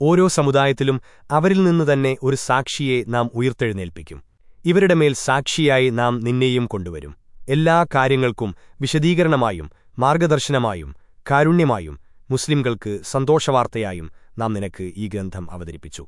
ഓരോ സമുദായത്തിലും അവരിൽ നിന്ന് തന്നെ ഒരു സാക്ഷിയെ നാം ഉയിർത്തെഴുന്നേൽപ്പിക്കും. ഇവരുടെ മേൽ സാക്ഷിയായി നാം നിന്നെയും കൊണ്ടുവരും. എല്ലാ കാര്യങ്ങൾക്കും വിശദീകരണമായും മാർഗദർശനമായും കാരുണ്യമായും മുസ്ലിംകൾക്ക് സന്തോഷവാർത്തയായും നാം നിനക്ക് ഈ ഗ്രന്ഥം അവതരിപ്പിച്ചു.